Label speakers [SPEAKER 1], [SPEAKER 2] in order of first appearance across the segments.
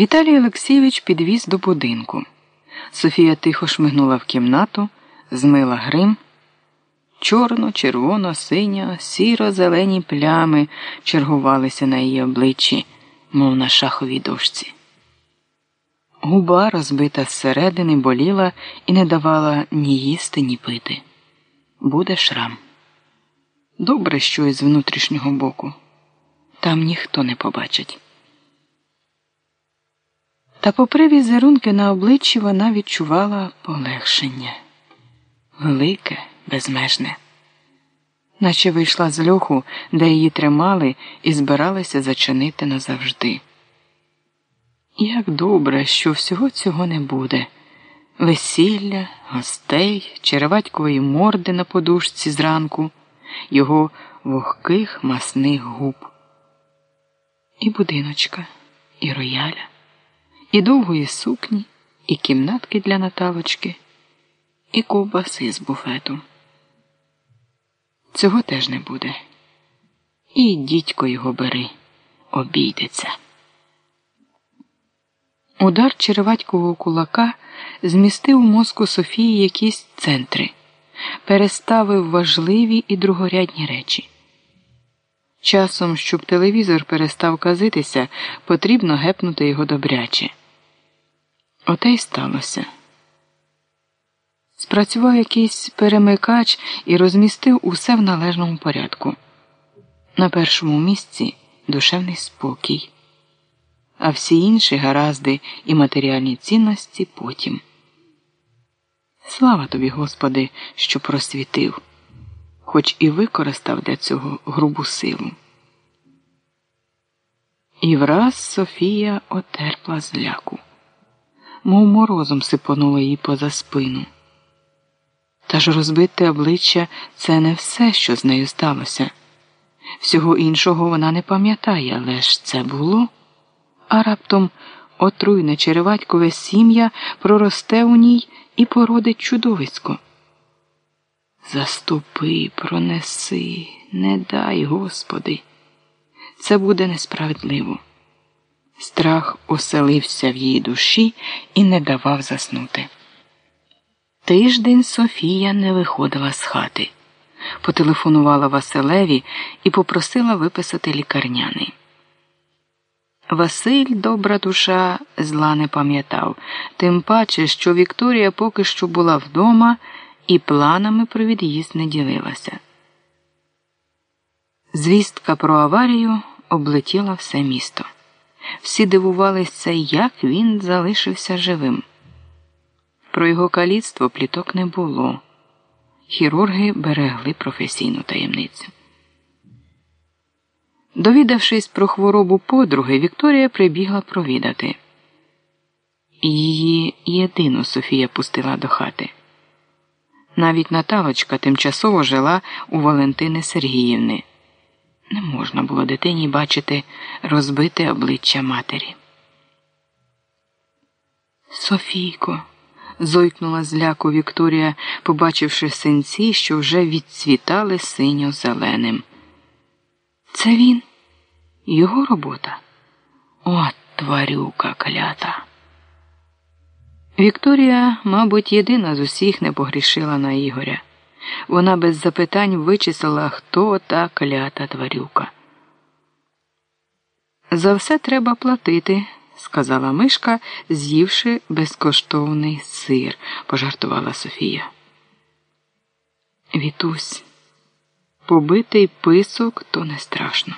[SPEAKER 1] Віталій Олексійович підвіз до будинку. Софія тихо шмигнула в кімнату, змила грим. Чорно, червоно, синьо, сіро зелені плями чергувалися на її обличчі, мов на шаховій дошці. Губа, розбита зсередини, боліла і не давала ні їсти, ні пити. Буде шрам. Добре, що із внутрішнього боку. Там ніхто не побачить. Та, попри візерунки на обличчі, вона відчувала полегшення. Велике, безмежне, наче вийшла з льоху, де її тримали і збиралися зачинити назавжди. Як добре, що всього цього не буде. Весілля, гостей, череватькової морди на подушці зранку, його вогких масних губ, і будиночка, і рояля і довгої сукні, і кімнатки для Наталочки, і ковбаси з буфету. Цього теж не буде. І дідько його бери, обійдеться. Удар череватькового кулака змістив мозку Софії якісь центри, переставив важливі і другорядні речі. Часом, щоб телевізор перестав казитися, потрібно гепнути його добряче. Оте й сталося. Спрацював якийсь перемикач і розмістив усе в належному порядку. На першому місці душевний спокій, а всі інші гаразди і матеріальні цінності потім. Слава тобі, Господи, що просвітив, хоч і використав для цього грубу силу. І враз Софія отерпла зляку мов морозом сипонуло її поза спину. Та ж розбите обличчя це не все, що з нею сталося. Всього іншого вона не пам'ятає, але ж це було. А раптом отруйне череватькове сім'я проросте у ній і породить чудовисько. Заступи, пронеси, не дай, Господи, це буде несправедливо. Страх оселився в її душі і не давав заснути. Тиждень Софія не виходила з хати, потелефонувала Василеві і попросила виписати лікарняний. Василь, добра душа, зла не пам'ятав, тим паче, що Вікторія поки що була вдома і планами про від'їзд не ділилася. Звістка про аварію облетіла все місто. Всі дивувалися, як він залишився живим. Про його каліцтво пліток не було. Хірурги берегли професійну таємницю. Довідавшись про хворобу подруги, Вікторія прибігла провідати. Її єдину Софія пустила до хати. Навіть Наталочка тимчасово жила у Валентини Сергіївни. Не можна було дитині бачити розбите обличчя матері. Софійко, зойкнула зляку Вікторія, побачивши синці, що вже відцвітали синьо зеленим. Це він, його робота. От тварюка клята. Вікторія, мабуть, єдина з усіх не погрішила на Ігоря. Вона без запитань вичислила, хто та клята тварюка. За все треба платити, сказала Мишка, з'ївши безкоштовний сир, пожартувала Софія. Вітусь, побитий писок то не страшно.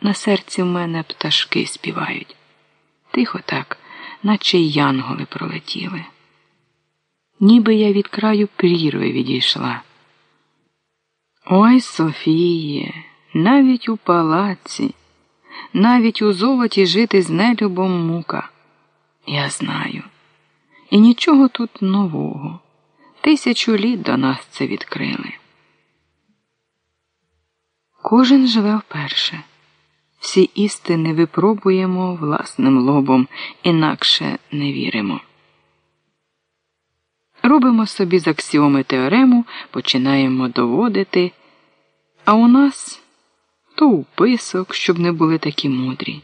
[SPEAKER 1] На серці в мене пташки співають. Тихо так, наче янголи пролетіли ніби я від краю прірви відійшла. Ой, Софіє, навіть у палаці, навіть у золоті жити з нелюбом мука. Я знаю. І нічого тут нового. Тисячу літ до нас це відкрили. Кожен живе вперше. Всі істини випробуємо власним лобом, інакше не віримо. Робимо собі з аксіоми теорему, починаємо доводити, а у нас то уписок, щоб не були такі мудрі.